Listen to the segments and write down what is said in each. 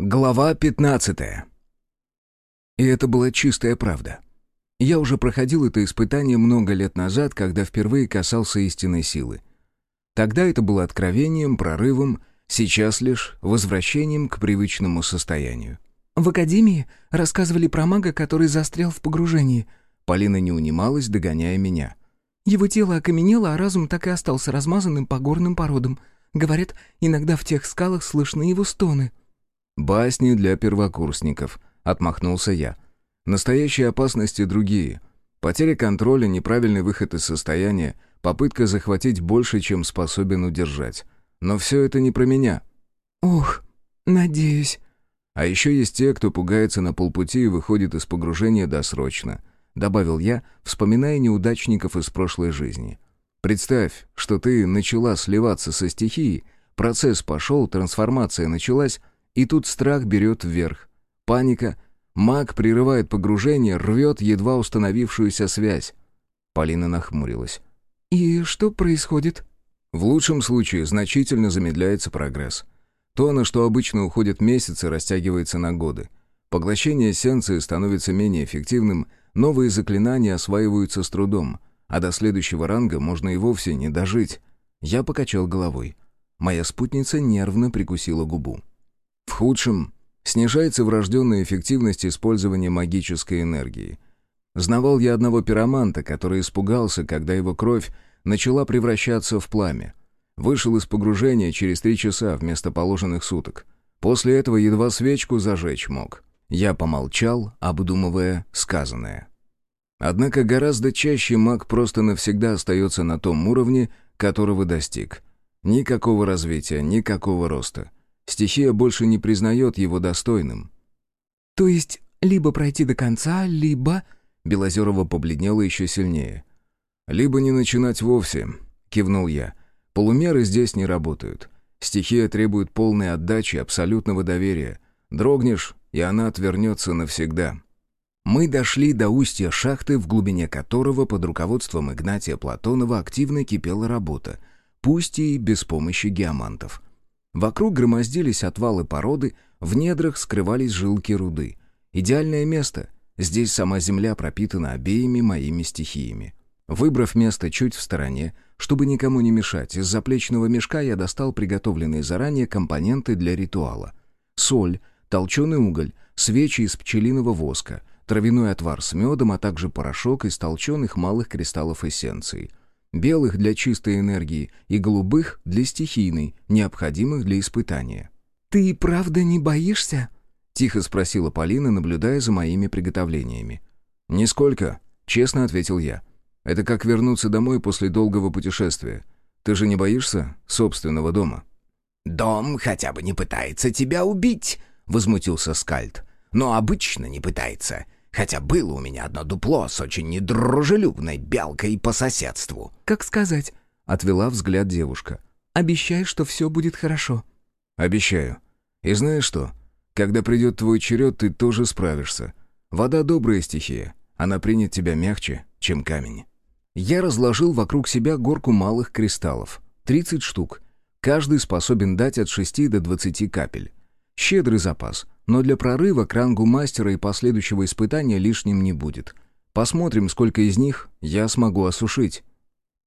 Глава 15. И это была чистая правда. Я уже проходил это испытание много лет назад, когда впервые касался истинной силы. Тогда это было откровением, прорывом, сейчас лишь возвращением к привычному состоянию. «В академии рассказывали про мага, который застрял в погружении». Полина не унималась, догоняя меня. «Его тело окаменело, а разум так и остался размазанным по горным породам. Говорят, иногда в тех скалах слышны его стоны». «Басни для первокурсников», — отмахнулся я. «Настоящие опасности другие. Потеря контроля, неправильный выход из состояния, попытка захватить больше, чем способен удержать. Но все это не про меня». «Ох, надеюсь». «А еще есть те, кто пугается на полпути и выходит из погружения досрочно», — добавил я, вспоминая неудачников из прошлой жизни. «Представь, что ты начала сливаться со стихией, процесс пошел, трансформация началась, и тут страх берет вверх. Паника. Маг прерывает погружение, рвет едва установившуюся связь. Полина нахмурилась. «И что происходит?» В лучшем случае значительно замедляется прогресс. То, на что обычно уходят месяцы, растягивается на годы. Поглощение эссенции становится менее эффективным, новые заклинания осваиваются с трудом, а до следующего ранга можно и вовсе не дожить. Я покачал головой. Моя спутница нервно прикусила губу. Худшем снижается врожденная эффективность использования магической энергии. Знавал я одного пироманта, который испугался, когда его кровь начала превращаться в пламя. Вышел из погружения через три часа вместо положенных суток. После этого едва свечку зажечь мог. Я помолчал, обдумывая сказанное. Однако гораздо чаще маг просто навсегда остается на том уровне, которого достиг. Никакого развития, никакого роста. Стихия больше не признает его достойным. «То есть либо пройти до конца, либо...» Белозерова побледнела еще сильнее. «Либо не начинать вовсе», — кивнул я. «Полумеры здесь не работают. Стихия требует полной отдачи, абсолютного доверия. Дрогнешь, и она отвернется навсегда». Мы дошли до устья шахты, в глубине которого под руководством Игнатия Платонова активно кипела работа, пусть и без помощи геомантов. Вокруг громоздились отвалы породы, в недрах скрывались жилки руды. Идеальное место. Здесь сама земля пропитана обеими моими стихиями. Выбрав место чуть в стороне, чтобы никому не мешать, из заплечного мешка я достал приготовленные заранее компоненты для ритуала. Соль, толченый уголь, свечи из пчелиного воска, травяной отвар с медом, а также порошок из толченых малых кристаллов эссенции — белых для чистой энергии и голубых для стихийной, необходимых для испытания. «Ты правда не боишься?» — тихо спросила Полина, наблюдая за моими приготовлениями. «Нисколько», — честно ответил я. «Это как вернуться домой после долгого путешествия. Ты же не боишься собственного дома?» «Дом хотя бы не пытается тебя убить», — возмутился Скальд. «Но обычно не пытается. Хотя было у меня одно дупло с очень недружелюбной белкой по соседству». «Как сказать?» — отвела взгляд девушка. «Обещай, что все будет хорошо». «Обещаю. И знаешь что? Когда придет твой черед, ты тоже справишься. Вода — добрая стихия. Она принят тебя мягче, чем камень». Я разложил вокруг себя горку малых кристаллов. 30 штук. Каждый способен дать от 6 до 20 капель. Щедрый запас — но для прорыва к рангу мастера и последующего испытания лишним не будет. Посмотрим, сколько из них я смогу осушить».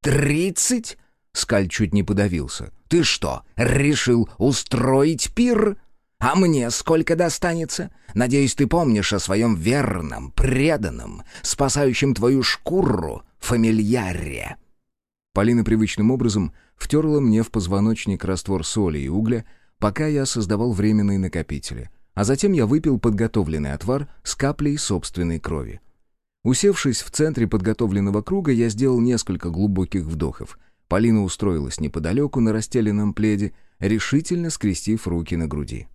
«Тридцать?» — Скаль чуть не подавился. «Ты что, решил устроить пир? А мне сколько достанется? Надеюсь, ты помнишь о своем верном, преданном, спасающем твою шкуру фамильяре». Полина привычным образом втерла мне в позвоночник раствор соли и угля, пока я создавал временные накопители — а затем я выпил подготовленный отвар с каплей собственной крови. Усевшись в центре подготовленного круга, я сделал несколько глубоких вдохов. Полина устроилась неподалеку на расстеленном пледе, решительно скрестив руки на груди.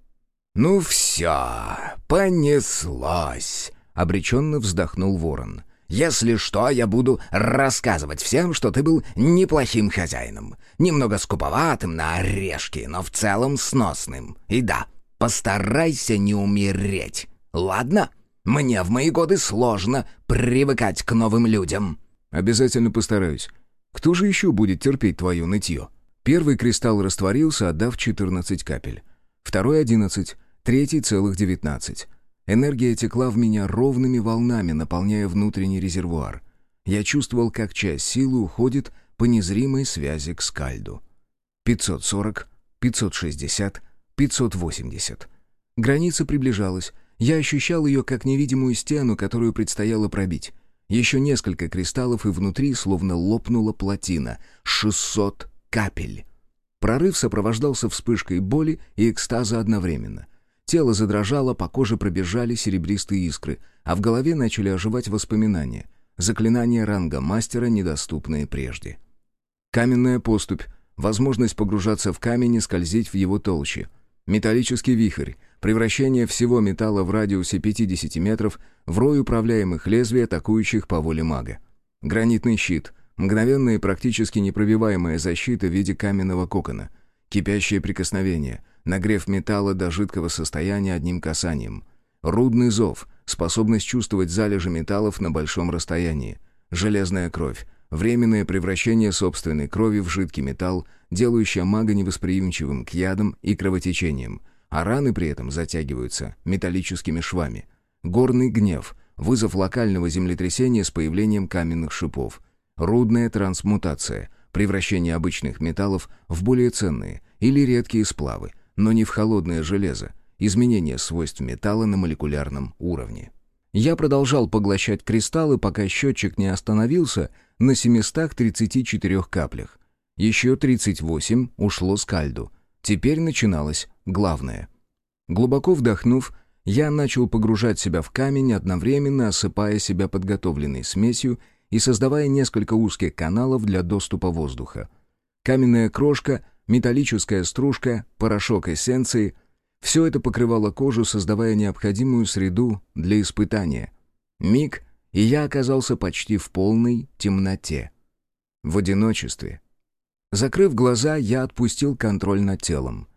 «Ну все, понеслось!» — обреченно вздохнул ворон. «Если что, я буду рассказывать всем, что ты был неплохим хозяином. Немного скуповатым на орешки, но в целом сносным. И да, Постарайся не умереть, ладно? Мне в мои годы сложно привыкать к новым людям». «Обязательно постараюсь. Кто же еще будет терпеть твое нытье?» Первый кристалл растворился, отдав 14 капель. Второй — 11. третий целых девятнадцать. Энергия текла в меня ровными волнами, наполняя внутренний резервуар. Я чувствовал, как часть силы уходит по незримой связи к скальду. 540, 560, 580. Граница приближалась. Я ощущал ее как невидимую стену, которую предстояло пробить. Еще несколько кристаллов, и внутри словно лопнула плотина. 600 капель. Прорыв сопровождался вспышкой боли и экстаза одновременно. Тело задрожало, по коже пробежали серебристые искры, а в голове начали оживать воспоминания. Заклинания ранга мастера, недоступные прежде. Каменная поступь, возможность погружаться в камень и скользить в его толще. Металлический вихрь, превращение всего металла в радиусе 50 метров в рой управляемых лезвий, атакующих по воле мага. Гранитный щит, Мгновенная и практически непробиваемая защита в виде каменного кокона. Кипящее прикосновение, нагрев металла до жидкого состояния одним касанием. Рудный зов, способность чувствовать залежи металлов на большом расстоянии. Железная кровь, временное превращение собственной крови в жидкий металл, делающее мага невосприимчивым к ядам и кровотечениям, а раны при этом затягиваются металлическими швами. Горный гнев, вызов локального землетрясения с появлением каменных шипов, Рудная трансмутация – превращение обычных металлов в более ценные или редкие сплавы, но не в холодное железо, изменение свойств металла на молекулярном уровне. Я продолжал поглощать кристаллы, пока счетчик не остановился на 734 каплях. Еще 38 ушло скальду. Теперь начиналось главное. Глубоко вдохнув, я начал погружать себя в камень, одновременно осыпая себя подготовленной смесью и создавая несколько узких каналов для доступа воздуха. Каменная крошка, металлическая стружка, порошок эссенции — все это покрывало кожу, создавая необходимую среду для испытания. Миг, и я оказался почти в полной темноте. В одиночестве. Закрыв глаза, я отпустил контроль над телом.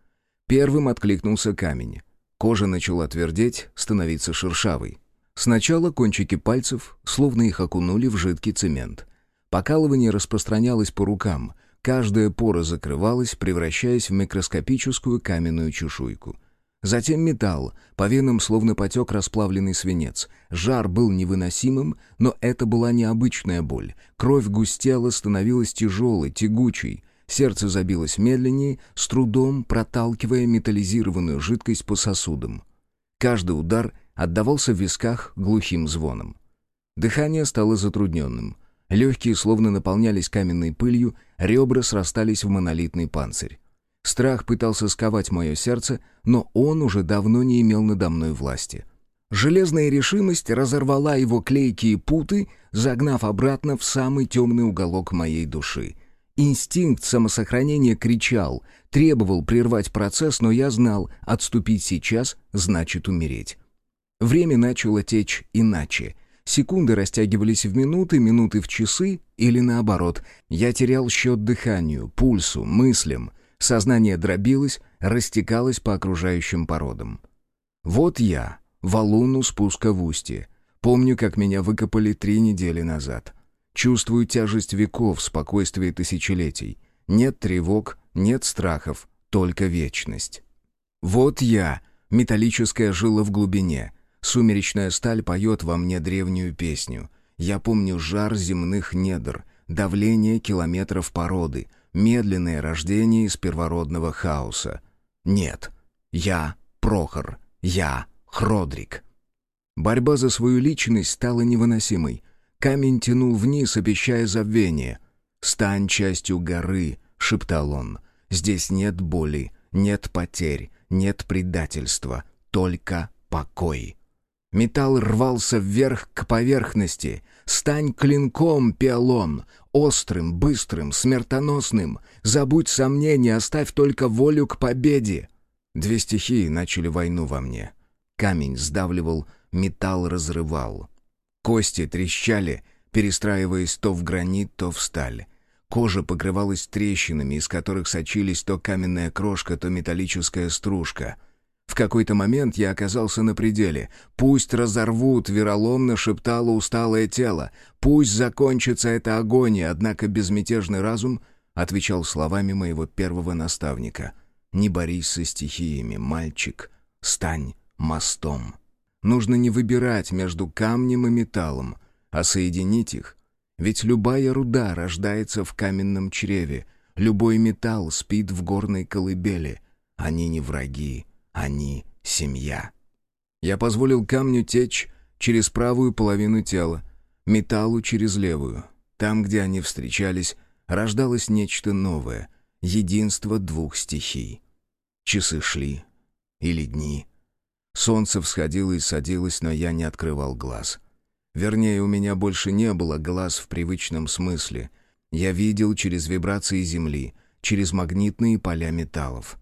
Первым откликнулся камень. Кожа начала твердеть, становиться шершавой. Сначала кончики пальцев, словно их окунули в жидкий цемент. Покалывание распространялось по рукам, каждая пора закрывалась, превращаясь в микроскопическую каменную чешуйку. Затем металл, по венам словно потек расплавленный свинец. Жар был невыносимым, но это была необычная боль. Кровь густела, становилась тяжелой, тягучей. Сердце забилось медленнее, с трудом проталкивая металлизированную жидкость по сосудам. Каждый удар отдавался в висках глухим звоном. Дыхание стало затрудненным. Легкие словно наполнялись каменной пылью, ребра срастались в монолитный панцирь. Страх пытался сковать мое сердце, но он уже давно не имел надо мной власти. Железная решимость разорвала его клейкие путы, загнав обратно в самый темный уголок моей души. Инстинкт самосохранения кричал, требовал прервать процесс, но я знал, отступить сейчас значит умереть. Время начало течь иначе. Секунды растягивались в минуты, минуты в часы или наоборот. Я терял счет дыханию, пульсу, мыслям. Сознание дробилось, растекалось по окружающим породам. Вот я, валун у спуска в устье. Помню, как меня выкопали три недели назад. Чувствую тяжесть веков, спокойствие тысячелетий. Нет тревог, нет страхов, только вечность. Вот я, металлическая жила в глубине — Сумеречная сталь поет во мне древнюю песню. Я помню жар земных недр, давление километров породы, медленное рождение из первородного хаоса. Нет, я Прохор, я Хродрик. Борьба за свою личность стала невыносимой. Камень тянул вниз, обещая забвение. «Стань частью горы», — шептал он. «Здесь нет боли, нет потерь, нет предательства, только покой». Металл рвался вверх к поверхности. «Стань клинком, пиалон! Острым, быстрым, смертоносным! Забудь сомнения, оставь только волю к победе!» Две стихии начали войну во мне. Камень сдавливал, металл разрывал. Кости трещали, перестраиваясь то в гранит, то в сталь. Кожа покрывалась трещинами, из которых сочились то каменная крошка, то металлическая стружка — в какой-то момент я оказался на пределе. «Пусть разорвут», — вероломно шептало усталое тело. «Пусть закончится эта агония», однако безмятежный разум отвечал словами моего первого наставника. «Не борись со стихиями, мальчик. стань мостом. Нужно не выбирать между камнем и металлом, а соединить их. Ведь любая руда рождается в каменном чреве, любой металл спит в горной колыбели. Они не враги, они семья. Я позволил камню течь через правую половину тела, металлу через левую. Там, где они встречались, рождалось нечто новое, единство двух стихий. Часы шли, или дни. Солнце всходило и садилось, но я не открывал глаз. Вернее, у меня больше не было глаз в привычном смысле. Я видел через вибрации земли, через магнитные поля металлов.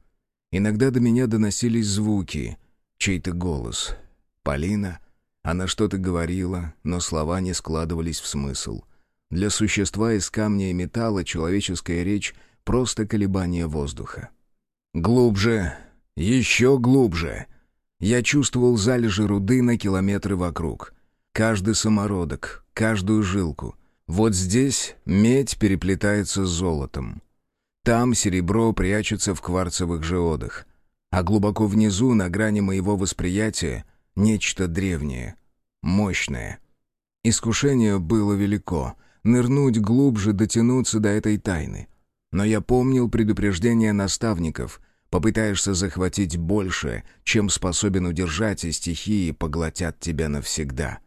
Иногда до меня доносились звуки, чей-то голос. Полина. Она что-то говорила, но слова не складывались в смысл. Для существа из камня и металла человеческая речь — просто колебание воздуха. Глубже, еще глубже. Я чувствовал залежи руды на километры вокруг. Каждый самородок, каждую жилку. Вот здесь медь переплетается с золотом. Там серебро прячется в кварцевых жеодах. А глубоко внизу, на грани моего восприятия, нечто древнее, мощное. Искушение было велико — нырнуть глубже, дотянуться до этой тайны. Но я помнил предупреждение наставников — Попытаешься захватить больше, чем способен удержать, и стихии поглотят тебя навсегда.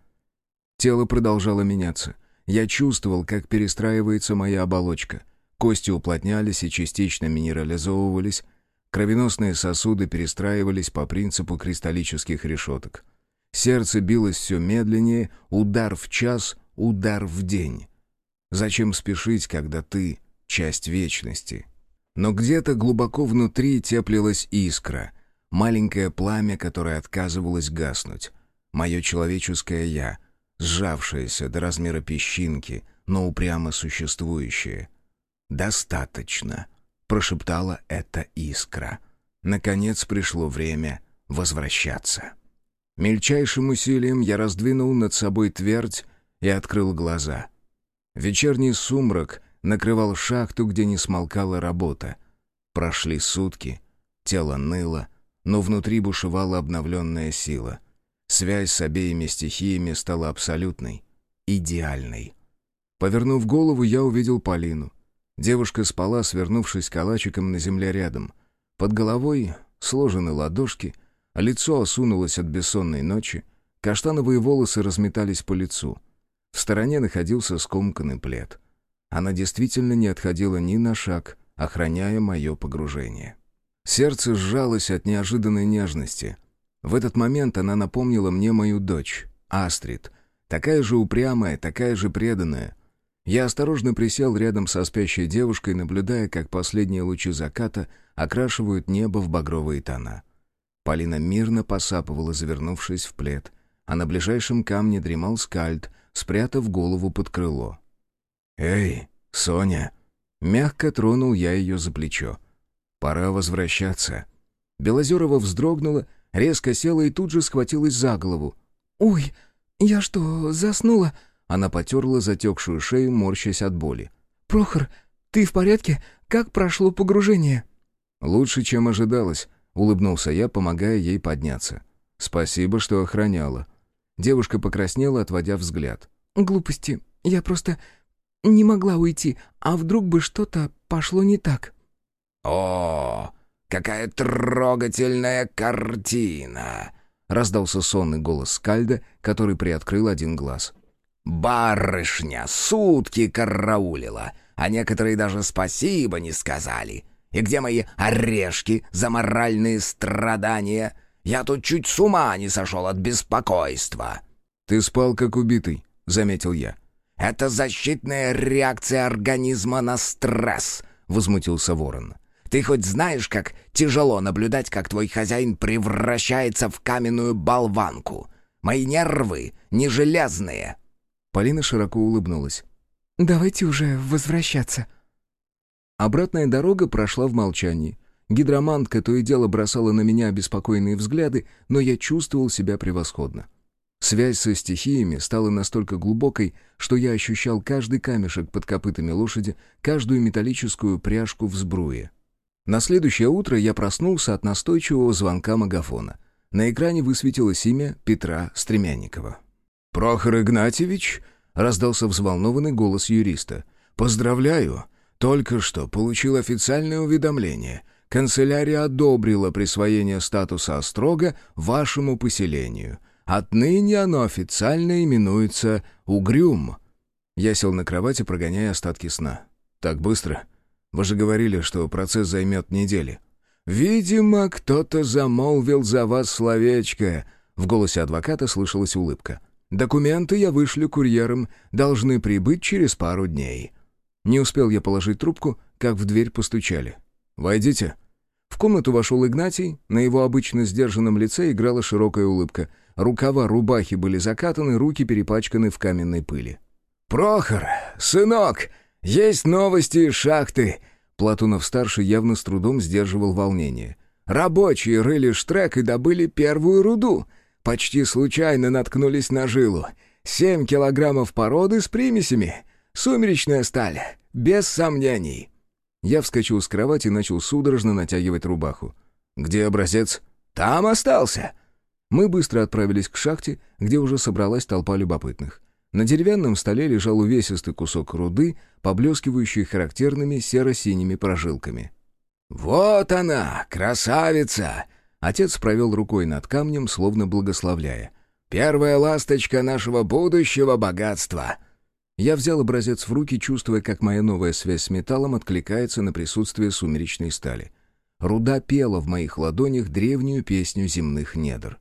Тело продолжало меняться. Я чувствовал, как перестраивается моя оболочка. Кости уплотнялись и частично минерализовывались. Кровеносные сосуды перестраивались по принципу кристаллических решеток. Сердце билось все медленнее, удар в час, удар в день. Зачем спешить, когда ты — часть вечности? Но где-то глубоко внутри теплилась искра, маленькое пламя, которое отказывалось гаснуть. Мое человеческое «я», сжавшееся до размера песчинки, но упрямо существующее. «Достаточно», — прошептала эта искра. Наконец пришло время возвращаться. Мельчайшим усилием я раздвинул над собой твердь и открыл глаза. Вечерний сумрак накрывал шахту, где не смолкала работа. Прошли сутки, тело ныло, но внутри бушевала обновленная сила. Связь с обеими стихиями стала абсолютной, идеальной. Повернув голову, я увидел Полину. Девушка спала, свернувшись калачиком на земле рядом. Под головой сложены ладошки, лицо осунулось от бессонной ночи, каштановые волосы разметались по лицу. В стороне находился скомканный плед — она действительно не отходила ни на шаг, охраняя мое погружение. Сердце сжалось от неожиданной нежности. В этот момент она напомнила мне мою дочь, Астрид, такая же упрямая, такая же преданная. Я осторожно присел рядом со спящей девушкой, наблюдая, как последние лучи заката окрашивают небо в багровые тона. Полина мирно посапывала, завернувшись в плед, а на ближайшем камне дремал скальд, спрятав голову под крыло. «Эй, Соня!» Мягко тронул я ее за плечо. «Пора возвращаться». Белозерова вздрогнула, резко села и тут же схватилась за голову. «Ой, я что, заснула?» Она потерла затекшую шею, морщась от боли. «Прохор, ты в порядке? Как прошло погружение?» «Лучше, чем ожидалось», — улыбнулся я, помогая ей подняться. «Спасибо, что охраняла». Девушка покраснела, отводя взгляд. «Глупости. Я просто не могла уйти, а вдруг бы что-то пошло не так. «О, какая трогательная картина!» — раздался сонный голос Скальда, который приоткрыл один глаз. «Барышня сутки караулила, а некоторые даже спасибо не сказали. И где мои орешки за моральные страдания? Я тут чуть с ума не сошел от беспокойства». «Ты спал как убитый», — заметил я. «Это защитная реакция организма на стресс», — возмутился ворон. «Ты хоть знаешь, как тяжело наблюдать, как твой хозяин превращается в каменную болванку? Мои нервы не железные». Полина широко улыбнулась. «Давайте уже возвращаться». Обратная дорога прошла в молчании. Гидромантка то и дело бросала на меня обеспокоенные взгляды, но я чувствовал себя превосходно. Связь со стихиями стала настолько глубокой, что я ощущал каждый камешек под копытами лошади, каждую металлическую пряжку в сбруе. На следующее утро я проснулся от настойчивого звонка магафона. На экране высветилось имя Петра Стремянникова. «Прохор Игнатьевич?» — раздался взволнованный голос юриста. «Поздравляю! Только что получил официальное уведомление. Канцелярия одобрила присвоение статуса Острога вашему поселению. Отныне оно официально именуется Угрюм». Я сел на кровати, прогоняя остатки сна. «Так быстро? Вы же говорили, что процесс займет недели». «Видимо, кто-то замолвил за вас словечко», — в голосе адвоката слышалась улыбка. «Документы я вышлю курьером, должны прибыть через пару дней». Не успел я положить трубку, как в дверь постучали. «Войдите». В комнату вошел Игнатий, на его обычно сдержанном лице играла широкая улыбка. Рукава рубахи были закатаны, руки перепачканы в каменной пыли. «Прохор, сынок, есть новости из шахты!» Платунов-старший явно с трудом сдерживал волнение. «Рабочие рыли штрек и добыли первую руду. Почти случайно наткнулись на жилу. Семь килограммов породы с примесями. Сумеречная сталь, без сомнений». Я вскочил с кровати и начал судорожно натягивать рубаху. «Где образец?» «Там остался!» Мы быстро отправились к шахте, где уже собралась толпа любопытных. На деревянном столе лежал увесистый кусок руды, поблескивающий характерными серо-синими прожилками. «Вот она, красавица!» Отец провел рукой над камнем, словно благословляя. «Первая ласточка нашего будущего богатства!» Я взял образец в руки, чувствуя, как моя новая связь с металлом откликается на присутствие сумеречной стали. Руда пела в моих ладонях древнюю песню земных недр.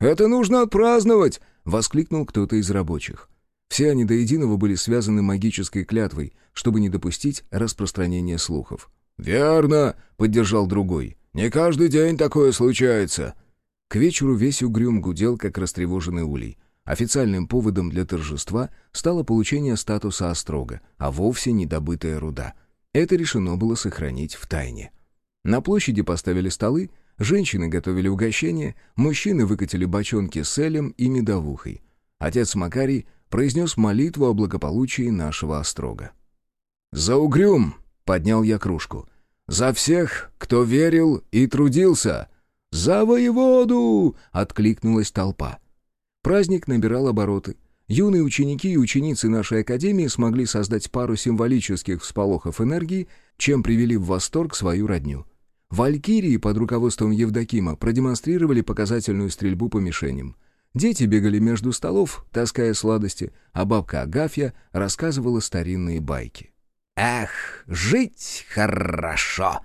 «Это нужно отпраздновать!» — воскликнул кто-то из рабочих. Все они до единого были связаны магической клятвой, чтобы не допустить распространения слухов. «Верно!» — поддержал другой. «Не каждый день такое случается!» К вечеру весь угрюм гудел, как растревоженный улей. Официальным поводом для торжества стало получение статуса острога, а вовсе не добытая руда. Это решено было сохранить в тайне. На площади поставили столы, женщины готовили угощения, мужчины выкатили бочонки с элем и медовухой. Отец Макарий произнес молитву о благополучии нашего острога. «За угрюм!» — поднял я кружку. «За всех, кто верил и трудился!» «За воеводу!» — откликнулась толпа. Праздник набирал обороты. Юные ученики и ученицы нашей академии смогли создать пару символических всполохов энергии, чем привели в восторг свою родню. Валькирии под руководством Евдокима продемонстрировали показательную стрельбу по мишеням — Дети бегали между столов, таская сладости, а бабка Агафья рассказывала старинные байки. «Эх, жить хорошо!»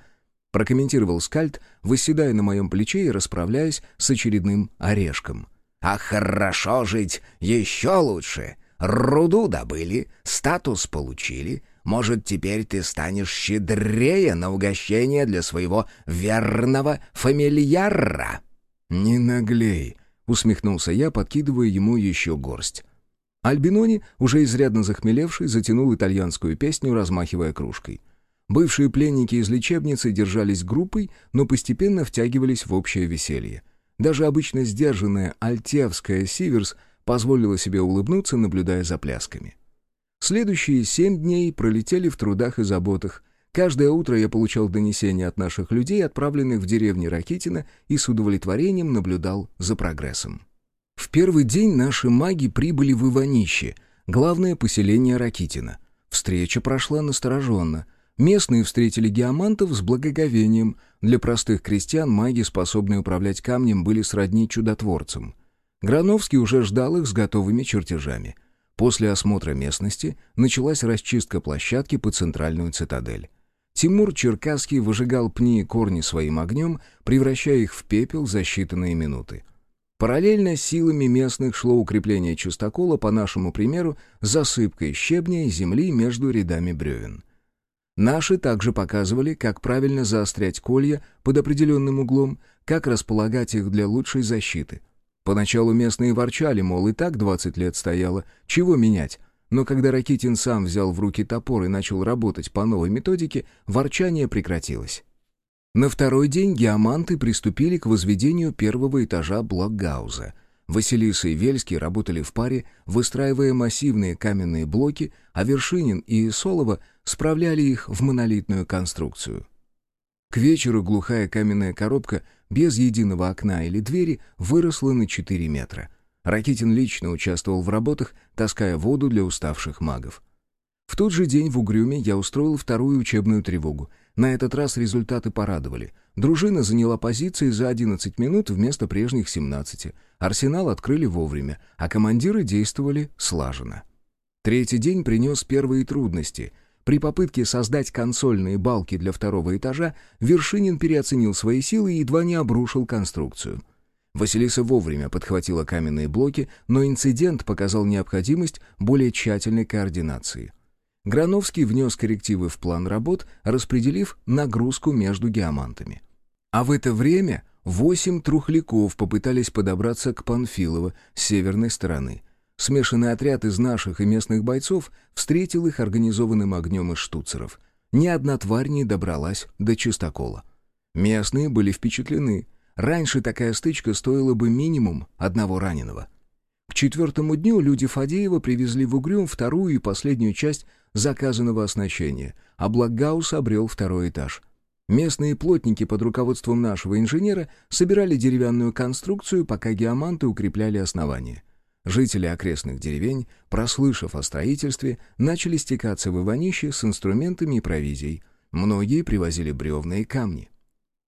прокомментировал скальд, выседая на моем плече и расправляясь с очередным орешком. «А хорошо жить еще лучше. Руду добыли, статус получили. Может, теперь ты станешь щедрее на угощение для своего верного фамильяра?» «Не наглей», — усмехнулся я, подкидывая ему еще горсть. Альбинони, уже изрядно захмелевший, затянул итальянскую песню, размахивая кружкой. Бывшие пленники из лечебницы держались группой, но постепенно втягивались в общее веселье. Даже обычно сдержанная альтевская Сиверс позволила себе улыбнуться, наблюдая за плясками. Следующие семь дней пролетели в трудах и заботах, Каждое утро я получал донесения от наших людей, отправленных в деревню Ракитина, и с удовлетворением наблюдал за прогрессом. Первый день наши маги прибыли в Иванище, главное поселение Ракитина. Встреча прошла настороженно. Местные встретили геомантов с благоговением. Для простых крестьян маги, способные управлять камнем, были сродни чудотворцам. Грановский уже ждал их с готовыми чертежами. После осмотра местности началась расчистка площадки по центральную цитадель. Тимур Черкасский выжигал пни и корни своим огнем, превращая их в пепел за считанные минуты. Параллельно силами местных шло укрепление чистокола, по нашему примеру, засыпкой щебня и земли между рядами бревен. Наши также показывали, как правильно заострять колья под определенным углом, как располагать их для лучшей защиты. Поначалу местные ворчали, мол, и так 20 лет стояло, чего менять, но когда Ракитин сам взял в руки топор и начал работать по новой методике, ворчание прекратилось. На второй день геоманты приступили к возведению первого этажа блокгауза. Василиса и Вельский работали в паре, выстраивая массивные каменные блоки, а Вершинин и Солова справляли их в монолитную конструкцию. К вечеру глухая каменная коробка без единого окна или двери, выросла на 4 метра. Ракитин лично участвовал в работах, таская воду для уставших магов. В тот же день в Угрюме я устроил вторую учебную тревогу. На этот раз результаты порадовали. Дружина заняла позиции за 11 минут вместо прежних 17. Арсенал открыли вовремя, а командиры действовали слаженно. Третий день принес первые трудности. При попытке создать консольные балки для второго этажа Вершинин переоценил свои силы и едва не обрушил конструкцию. Василиса вовремя подхватила каменные блоки, но инцидент показал необходимость более тщательной координации. Грановский внес коррективы в план работ, распределив нагрузку между геомантами. А в это время восемь трухляков попытались подобраться к Панфилово с северной стороны. Смешанный отряд из наших и местных бойцов встретил их организованным огнем из штуцеров. Ни одна тварь не добралась до чистокола. Местные были впечатлены. Раньше такая стычка стоила бы минимум одного раненого. К четвертому дню люди Фадеева привезли в Угрюм вторую и последнюю часть заказанного оснащения, а Благаус обрел второй этаж. Местные плотники под руководством нашего инженера собирали деревянную конструкцию, пока геоманты укрепляли основание. Жители окрестных деревень, прослышав о строительстве, начали стекаться в Иванище с инструментами и провизией. Многие привозили бревна и камни.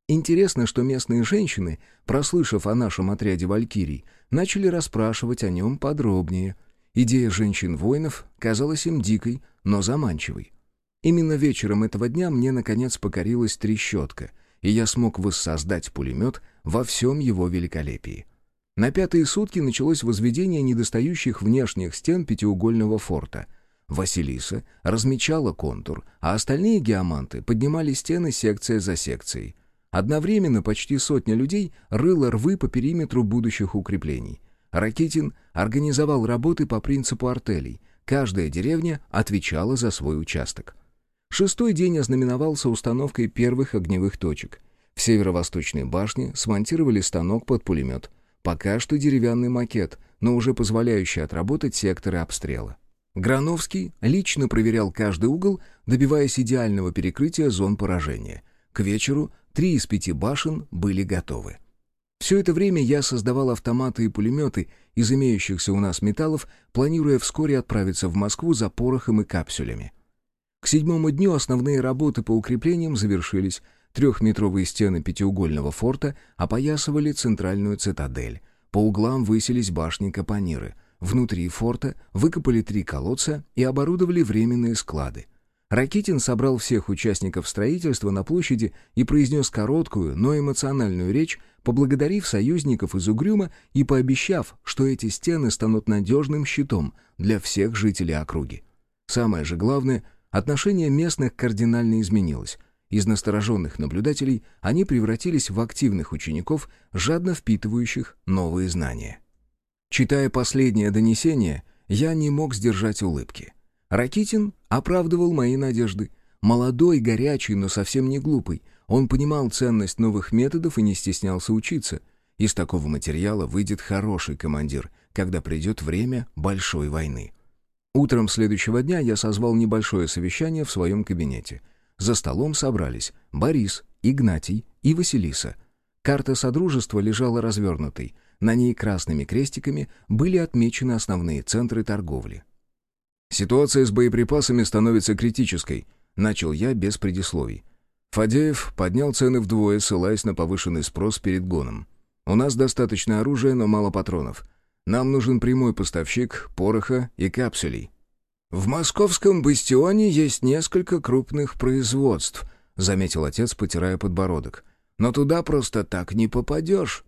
Интересно, что местные женщины, прослышав о нашем отряде «Валькирий», начали расспрашивать о нем подробнее. Идея женщин-воинов казалась им дикой, но заманчивой. Именно вечером этого дня мне, наконец, покорилась трещотка, и я смог воссоздать пулемет во всем его великолепии. На пятые сутки началось возведение недостающих внешних стен пятиугольного форта. Василиса размечала контур, а остальные геоманты поднимали стены секция за секцией — Одновременно почти сотня людей рыла рвы по периметру будущих укреплений. Ракитин организовал работы по принципу артелей. Каждая деревня отвечала за свой участок. Шестой день ознаменовался установкой первых огневых точек. В северо-восточной башне смонтировали станок под пулемет. Пока что деревянный макет, но уже позволяющий отработать секторы обстрела. Грановский лично проверял каждый угол, добиваясь идеального перекрытия зон поражения. К вечеру Три из пяти башен были готовы. Все это время я создавал автоматы и пулеметы из имеющихся у нас металлов, планируя вскоре отправиться в Москву за порохом и капсулями. К седьмому дню основные работы по укреплениям завершились. Трехметровые стены пятиугольного форта опоясывали центральную цитадель. По углам высились башни-капониры. Внутри форта выкопали три колодца и оборудовали временные склады. Ракитин собрал всех участников строительства на площади и произнес короткую, но эмоциональную речь, поблагодарив союзников из Угрюма и пообещав, что эти стены станут надежным щитом для всех жителей округи. Самое же главное, отношение местных кардинально изменилось. Из настороженных наблюдателей они превратились в активных учеников, жадно впитывающих новые знания. Читая последнее донесение, я не мог сдержать улыбки. Ракитин оправдывал мои надежды. Молодой, горячий, но совсем не глупый. Он понимал ценность новых методов и не стеснялся учиться. Из такого материала выйдет хороший командир, когда придет время большой войны. Утром следующего дня я созвал небольшое совещание в своем кабинете. За столом собрались Борис, Игнатий и Василиса. Карта Содружества лежала развернутой. На ней красными крестиками были отмечены основные центры торговли. «Ситуация с боеприпасами становится критической», — начал я без предисловий. Фадеев поднял цены вдвое, ссылаясь на повышенный спрос перед гоном. «У нас достаточно оружия, но мало патронов. Нам нужен прямой поставщик пороха и капсулей». «В московском бастионе есть несколько крупных производств», — заметил отец, потирая подбородок. «Но туда просто так не попадешь».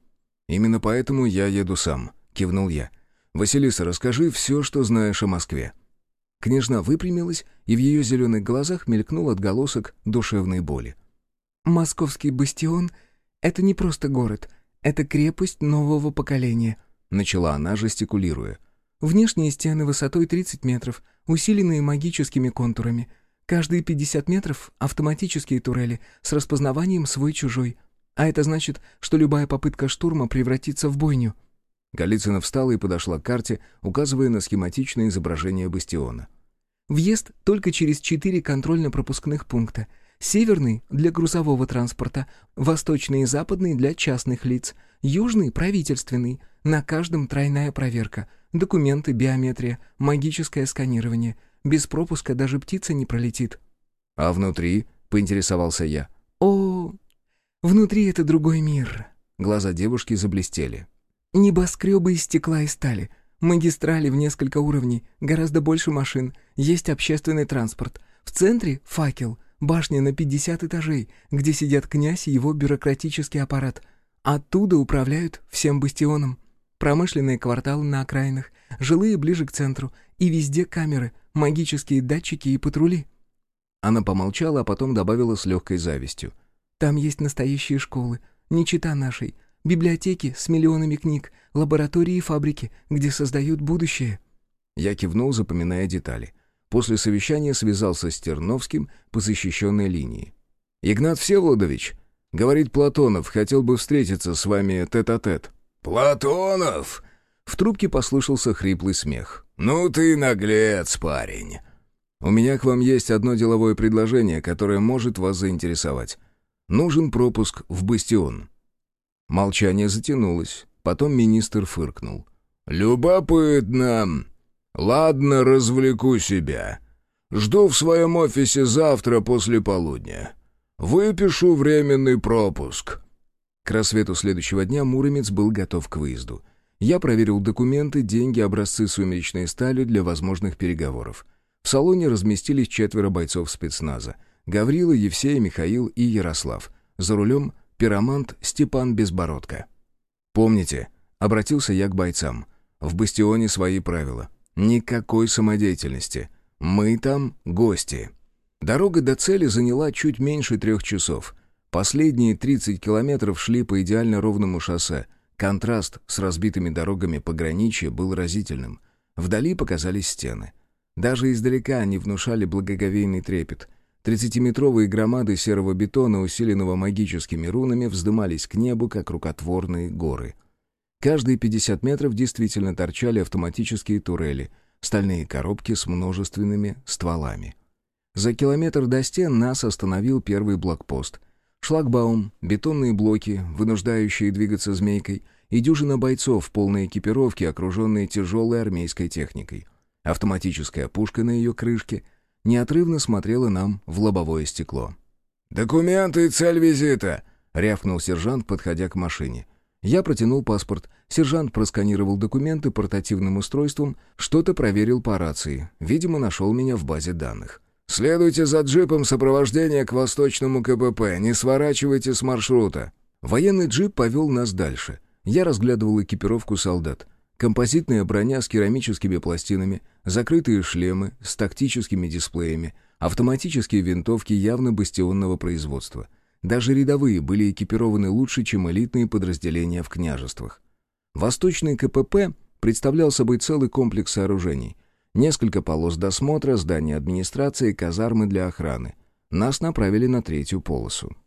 «Именно поэтому я еду сам», — кивнул я. «Василиса, расскажи все, что знаешь о Москве». Княжна выпрямилась, и в ее зеленых глазах мелькнул отголосок душевной боли. «Московский бастион — это не просто город, это крепость нового поколения», — начала она, жестикулируя. «Внешние стены высотой 30 метров, усиленные магическими контурами. Каждые 50 метров — автоматические турели с распознаванием свой-чужой. А это значит, что любая попытка штурма превратится в бойню». Голицына встала и подошла к карте, указывая на схематичное изображение бастиона. «Въезд только через четыре контрольно-пропускных пункта. Северный — для грузового транспорта, восточный и западный — для частных лиц, южный — правительственный. На каждом тройная проверка. Документы, биометрия, магическое сканирование. Без пропуска даже птица не пролетит. «А внутри?» — поинтересовался я. «О, внутри это другой мир». Глаза девушки заблестели. «Небоскребы из стекла и стали. Магистрали в несколько уровней, гораздо больше машин. Есть общественный транспорт. В центре — факел, башня на 50 этажей, где сидят князь и его бюрократический аппарат. Оттуда управляют всем бастионом. Промышленные кварталы на окраинах, жилые ближе к центру, и везде камеры, магические датчики и патрули». Она помолчала, а потом добавила с легкой завистью. «Там есть настоящие школы, не чита нашей, библиотеки с миллионами книг, лаборатории и фабрики, где создают будущее». Я кивнул, запоминая детали. После совещания связался с Терновским по защищенной линии. «Игнат Всеволодович, — говорит Платонов, — хотел бы встретиться с вами тет-а-тет». -тет. «Платонов!» В трубке послышался хриплый смех. «Ну ты наглец, парень!» «У меня к вам есть одно деловое предложение, которое может вас заинтересовать. Нужен пропуск в бастион». Молчание затянулось. Потом министр фыркнул. «Любопытно. Ладно, развлеку себя. Жду в своем офисе завтра после полудня. Выпишу временный пропуск». К рассвету следующего дня Муромец был готов к выезду. Я проверил документы, деньги, образцы сумеречной стали для возможных переговоров. В салоне разместились четверо бойцов спецназа. Гаврила, Евсей, Михаил и Ярослав. За рулем пиромант Степан Безбородко. «Помните», — обратился я к бойцам, — «в бастионе свои правила. Никакой самодеятельности. Мы там гости». Дорога до цели заняла чуть меньше трех часов. Последние 30 километров шли по идеально ровному шоссе. Контраст с разбитыми дорогами пограничья был разительным. Вдали показались стены. Даже издалека они внушали благоговейный трепет. Тридцатиметровые громады серого бетона, усиленного магическими рунами, вздымались к небу, как рукотворные горы. Каждые 50 метров действительно торчали автоматические турели, стальные коробки с множественными стволами. За километр до стен нас остановил первый блокпост. Шлагбаум, бетонные блоки, вынуждающие двигаться змейкой, и дюжина бойцов в полной экипировке, окруженные тяжелой армейской техникой. Автоматическая пушка на ее крышке неотрывно смотрела нам в лобовое стекло. «Документы и цель визита!» — рявкнул сержант, подходя к машине. Я протянул паспорт. Сержант просканировал документы портативным устройством, что-то проверил по рации. Видимо, нашел меня в базе данных. «Следуйте за джипом сопровождения к восточному КПП, не сворачивайте с маршрута». Военный джип повел нас дальше. Я разглядывал экипировку солдат. Композитная броня с керамическими пластинами, закрытые шлемы с тактическими дисплеями, автоматические винтовки явно бастионного производства. Даже рядовые были экипированы лучше, чем элитные подразделения в княжествах. Восточный КПП представлял собой целый комплекс сооружений — Несколько полос досмотра, здание администрации, казармы для охраны. Нас направили на третью полосу.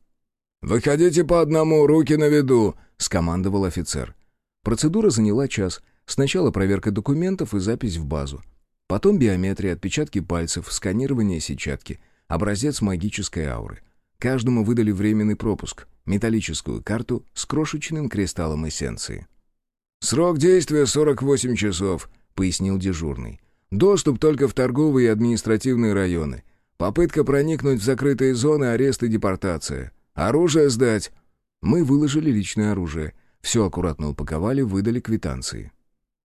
«Выходите по одному, руки на виду!» — скомандовал офицер. Процедура заняла час. Сначала проверка документов и запись в базу. Потом биометрия, отпечатки пальцев, сканирование сетчатки, образец магической ауры. Каждому выдали временный пропуск, металлическую карту с крошечным кристаллом эссенции. «Срок действия 48 часов», — пояснил дежурный. Доступ только в торговые и административные районы. Попытка проникнуть в закрытые зоны, арест и депортация. Оружие сдать. Мы выложили личное оружие. Все аккуратно упаковали, выдали квитанции.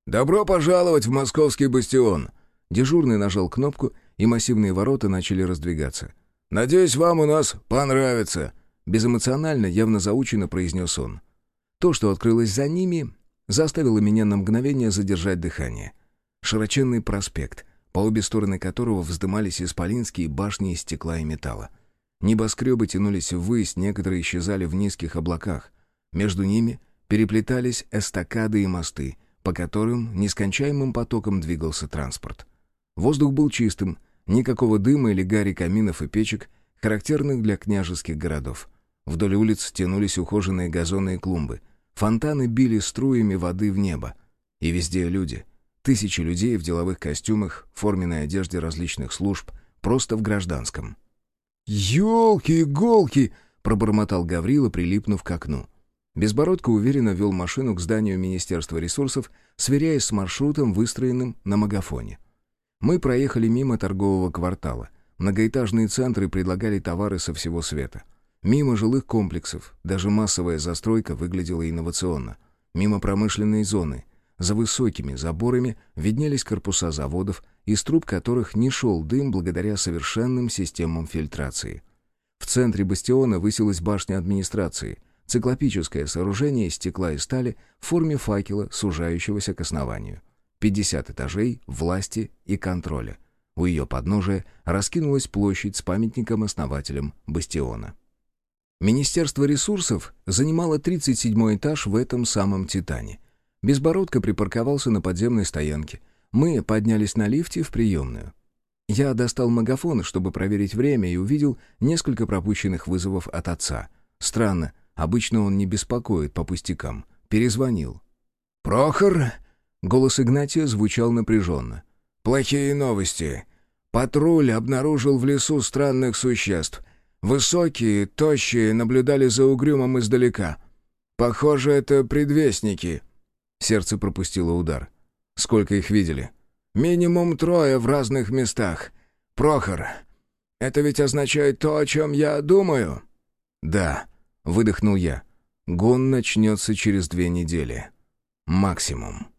«Добро пожаловать в московский бастион!» Дежурный нажал кнопку, и массивные ворота начали раздвигаться. «Надеюсь, вам у нас понравится!» Безэмоционально, явно заученно произнес он. То, что открылось за ними, заставило меня на мгновение задержать дыхание — широченный проспект, по обе стороны которого вздымались исполинские башни из стекла и металла. Небоскребы тянулись ввысь, некоторые исчезали в низких облаках. Между ними переплетались эстакады и мосты, по которым нескончаемым потоком двигался транспорт. Воздух был чистым, никакого дыма или гари каминов и печек, характерных для княжеских городов. Вдоль улиц тянулись ухоженные газоны и клумбы. Фонтаны били струями воды в небо. И везде люди — Тысячи людей в деловых костюмах, форменной одежде различных служб, просто в гражданском. «Елки-иголки!» — пробормотал Гаврила, прилипнув к окну. Безбородко уверенно вел машину к зданию Министерства ресурсов, сверяясь с маршрутом, выстроенным на магафоне. Мы проехали мимо торгового квартала. Многоэтажные центры предлагали товары со всего света. Мимо жилых комплексов, даже массовая застройка выглядела инновационно. Мимо промышленной зоны. За высокими заборами виднелись корпуса заводов, из труб которых не шел дым благодаря совершенным системам фильтрации. В центре бастиона высилась башня администрации, циклопическое сооружение из стекла и стали в форме факела, сужающегося к основанию. 50 этажей власти и контроля. У ее подножия раскинулась площадь с памятником основателям бастиона. Министерство ресурсов занимало 37 этаж в этом самом «Титане». Безбородко припарковался на подземной стоянке. Мы поднялись на лифте в приемную. Я достал магафон, чтобы проверить время, и увидел несколько пропущенных вызовов от отца. Странно, обычно он не беспокоит по пустякам. Перезвонил. «Прохор?» Голос Игнатия звучал напряженно. «Плохие новости. Патруль обнаружил в лесу странных существ. Высокие, тощие, наблюдали за угрюмом издалека. Похоже, это предвестники». Сердце пропустило удар. «Сколько их видели?» «Минимум трое в разных местах. Прохор, это ведь означает то, о чем я думаю?» «Да», — выдохнул я. «Гон начнется через две недели. Максимум».